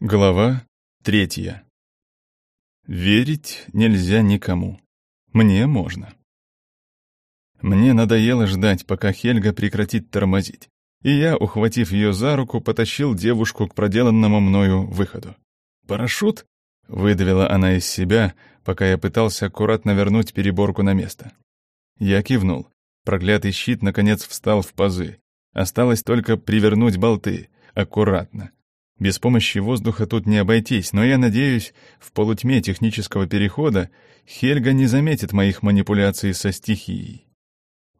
Глава третья. Верить нельзя никому. Мне можно. Мне надоело ждать, пока Хельга прекратит тормозить, и я, ухватив ее за руку, потащил девушку к проделанному мною выходу. «Парашют?» — выдавила она из себя, пока я пытался аккуратно вернуть переборку на место. Я кивнул. Проклятый щит, наконец, встал в пазы. Осталось только привернуть болты. Аккуратно. Без помощи воздуха тут не обойтись, но я надеюсь, в полутьме технического перехода Хельга не заметит моих манипуляций со стихией.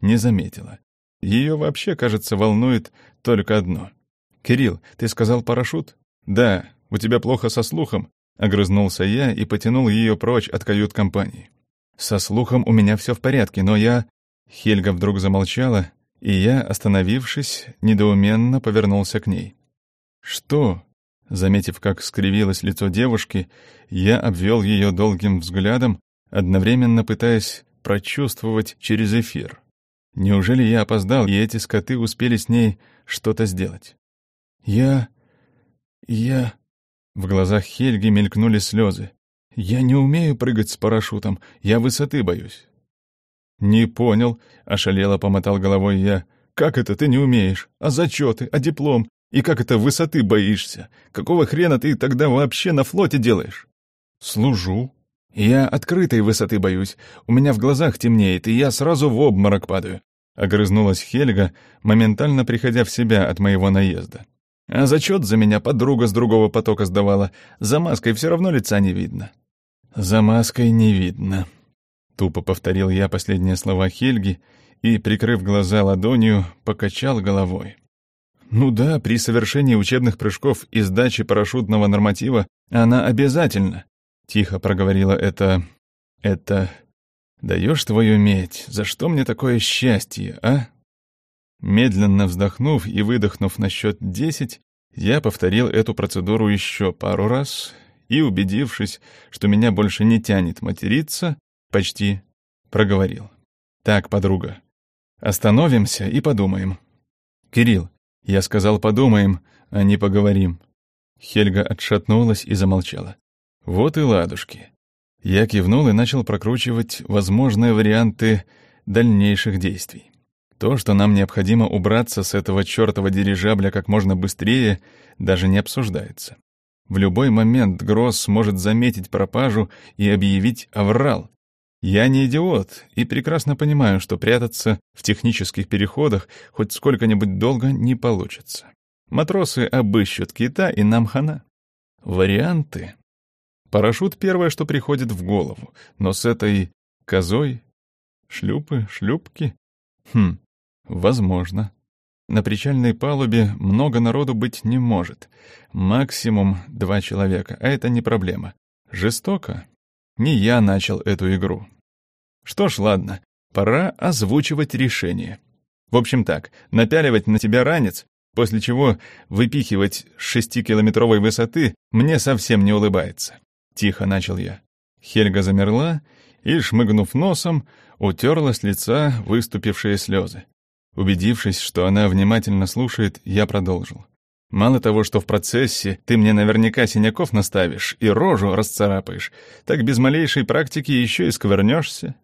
Не заметила. Ее вообще, кажется, волнует только одно. «Кирилл, ты сказал парашют?» «Да, у тебя плохо со слухом», — огрызнулся я и потянул ее прочь от кают-компании. «Со слухом у меня все в порядке, но я...» Хельга вдруг замолчала, и я, остановившись, недоуменно повернулся к ней. «Что?» Заметив, как скривилось лицо девушки, я обвел ее долгим взглядом, одновременно пытаясь прочувствовать через эфир. Неужели я опоздал, и эти скоты успели с ней что-то сделать? Я... я... В глазах Хельги мелькнули слезы. «Я не умею прыгать с парашютом, я высоты боюсь». «Не понял», — ошалело помотал головой я. «Как это ты не умеешь? А зачеты? А диплом? И как это высоты боишься? Какого хрена ты тогда вообще на флоте делаешь? Служу. Я открытой высоты боюсь. У меня в глазах темнеет, и я сразу в обморок падаю. Огрызнулась Хельга, моментально приходя в себя от моего наезда. А зачет за меня подруга с другого потока сдавала. За маской все равно лица не видно. За маской не видно. Тупо повторил я последние слова Хельги и, прикрыв глаза ладонью, покачал головой. Ну да, при совершении учебных прыжков и сдаче парашютного норматива она обязательно. Тихо проговорила это... это... Даешь твою медь, за что мне такое счастье, а? Медленно вздохнув и выдохнув на счет десять, я повторил эту процедуру еще пару раз и, убедившись, что меня больше не тянет материться, почти проговорил. «Так, подруга, остановимся и подумаем. Кирилл, я сказал, подумаем, а не поговорим. Хельга отшатнулась и замолчала. Вот и ладушки. Я кивнул и начал прокручивать возможные варианты дальнейших действий. То, что нам необходимо убраться с этого чертова дирижабля как можно быстрее, даже не обсуждается. В любой момент Гросс может заметить пропажу и объявить «аврал», я не идиот и прекрасно понимаю, что прятаться в технических переходах хоть сколько-нибудь долго не получится. Матросы обыщут кита, и нам хана. Варианты. Парашют — первое, что приходит в голову, но с этой козой... Шлюпы, шлюпки? Хм, возможно. На причальной палубе много народу быть не может. Максимум два человека, а это не проблема. Жестоко? Не я начал эту игру. Что ж, ладно, пора озвучивать решение. В общем так, напяливать на тебя ранец, после чего выпихивать с шестикилометровой высоты мне совсем не улыбается. Тихо начал я. Хельга замерла и, шмыгнув носом, утерла с лица выступившие слезы. Убедившись, что она внимательно слушает, я продолжил. Мало того, что в процессе ты мне наверняка синяков наставишь и рожу расцарапаешь, так без малейшей практики еще и сквернешься.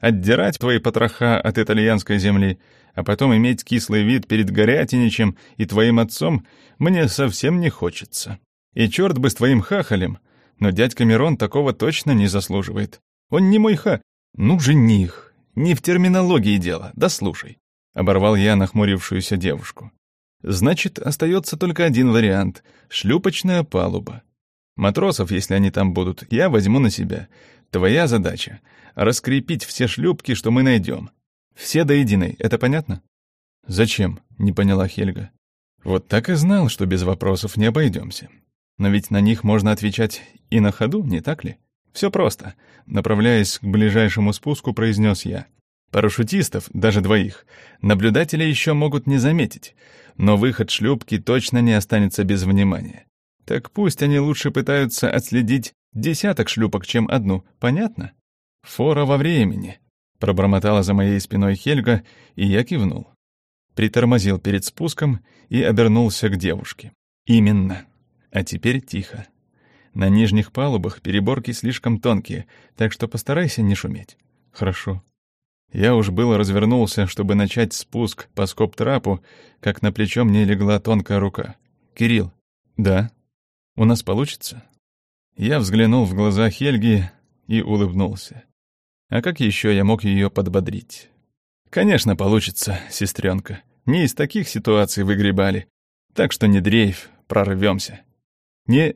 Отдирать твои потроха от итальянской земли, а потом иметь кислый вид перед горятиничем и твоим отцом мне совсем не хочется. И черт бы с твоим хахалем, но дядька Мирон такого точно не заслуживает. Он не мой ха... Ну, жених. Не в терминологии дело, да слушай. Оборвал я нахмурившуюся девушку. Значит, остается только один вариант — шлюпочная палуба. Матросов, если они там будут, я возьму на себя. Твоя задача — раскрепить все шлюпки, что мы найдем. Все до единой, это понятно? Зачем? — не поняла Хельга. Вот так и знал, что без вопросов не обойдемся. Но ведь на них можно отвечать и на ходу, не так ли? Все просто. Направляясь к ближайшему спуску, произнес я. Парашютистов, даже двоих, наблюдатели еще могут не заметить, но выход шлюпки точно не останется без внимания. Так пусть они лучше пытаются отследить десяток шлюпок, чем одну, понятно? Фора во времени, пробормотала за моей спиной Хельга, и я кивнул. Притормозил перед спуском и обернулся к девушке. Именно. А теперь тихо. На нижних палубах переборки слишком тонкие, так что постарайся не шуметь. Хорошо. Я уж было развернулся, чтобы начать спуск по скоб-трапу, как на плечо мне легла тонкая рука. «Кирилл». «Да». «У нас получится?» Я взглянул в глаза Хельги и улыбнулся. А как еще я мог ее подбодрить? «Конечно, получится, сестренка. Не из таких ситуаций выгребали. Так что не дрейф, прорвемся». «Не...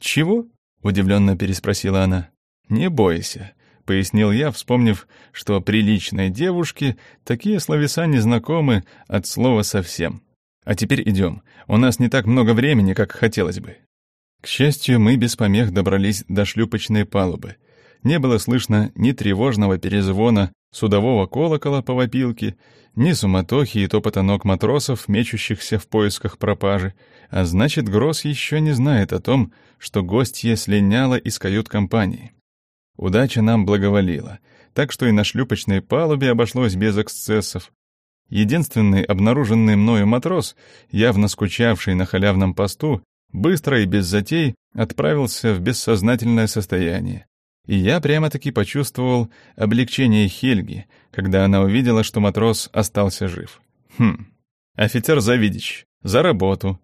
чего?» — удивленно переспросила она. «Не бойся», — пояснил я, вспомнив, что приличной девушке такие словеса не знакомы от слова совсем. «А теперь идем. У нас не так много времени, как хотелось бы». К счастью, мы без помех добрались до шлюпочной палубы. Не было слышно ни тревожного перезвона судового колокола по вопилке, ни суматохи и топота ног матросов, мечущихся в поисках пропажи, а значит, Гросс еще не знает о том, что гостья слиняла из кают-компании. Удача нам благоволила, так что и на шлюпочной палубе обошлось без эксцессов. Единственный обнаруженный мною матрос, явно скучавший на халявном посту, быстро и без затей отправился в бессознательное состояние. И я прямо-таки почувствовал облегчение Хельги, когда она увидела, что матрос остался жив. Хм. Офицер Завидич, за работу.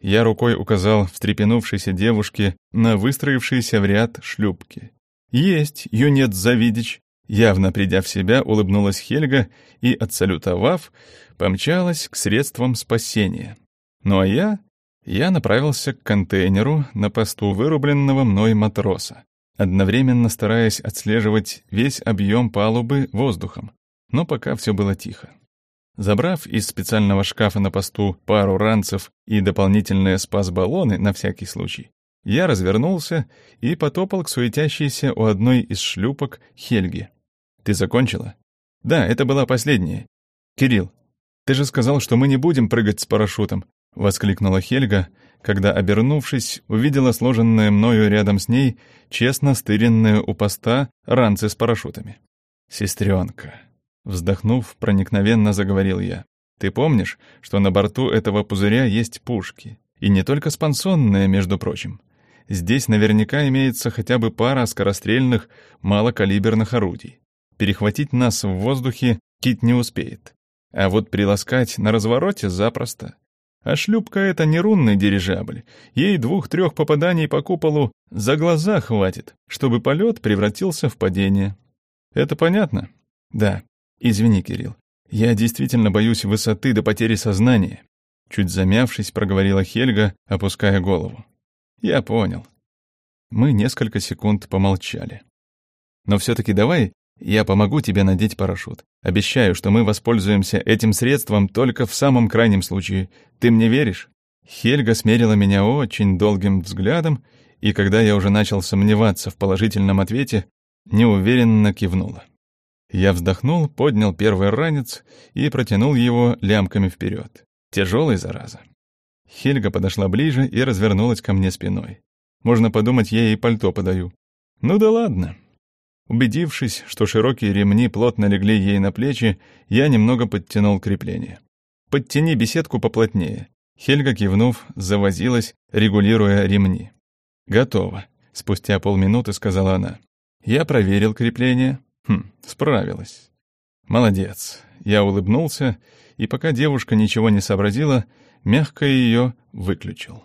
Я рукой указал встрепенувшейся девушке на выстроившиеся в ряд шлюпки. «Есть, юнец Завидич!» Явно придя в себя, улыбнулась Хельга и, отсалютовав, помчалась к средствам спасения. Ну а я я направился к контейнеру на посту вырубленного мной матроса, одновременно стараясь отслеживать весь объем палубы воздухом, но пока все было тихо. Забрав из специального шкафа на посту пару ранцев и дополнительные спас-баллоны на всякий случай, я развернулся и потопал к суетящейся у одной из шлюпок Хельги. «Ты закончила?» «Да, это была последняя. Кирилл, ты же сказал, что мы не будем прыгать с парашютом. — воскликнула Хельга, когда, обернувшись, увидела сложенные мною рядом с ней честно стыренные у поста ранцы с парашютами. «Сестренка», — вздохнув, проникновенно заговорил я, «ты помнишь, что на борту этого пузыря есть пушки? И не только спансонные, между прочим. Здесь наверняка имеется хотя бы пара скорострельных малокалиберных орудий. Перехватить нас в воздухе Кит не успеет. А вот приласкать на развороте запросто. А шлюпка — это не рунный дирижабль. Ей двух-трех попаданий по куполу за глаза хватит, чтобы полет превратился в падение. Это понятно? Да. Извини, Кирилл. Я действительно боюсь высоты до потери сознания. Чуть замявшись, проговорила Хельга, опуская голову. Я понял. Мы несколько секунд помолчали. Но все-таки давай я помогу тебе надеть парашют. Обещаю, что мы воспользуемся этим средством только в самом крайнем случае. Ты мне веришь?» Хельга смерила меня очень долгим взглядом, и когда я уже начал сомневаться в положительном ответе, неуверенно кивнула. Я вздохнул, поднял первый ранец и протянул его лямками вперед. Тяжелый, зараза. Хельга подошла ближе и развернулась ко мне спиной. Можно подумать, я ей пальто подаю. Ну да ладно, Убедившись, что широкие ремни плотно легли ей на плечи, я немного подтянул крепление. «Подтяни беседку поплотнее». Хельга, кивнув, завозилась, регулируя ремни. «Готово», — спустя полминуты сказала она. Я проверил крепление. Хм, справилась. «Молодец». Я улыбнулся, и пока девушка ничего не сообразила, мягко ее выключил.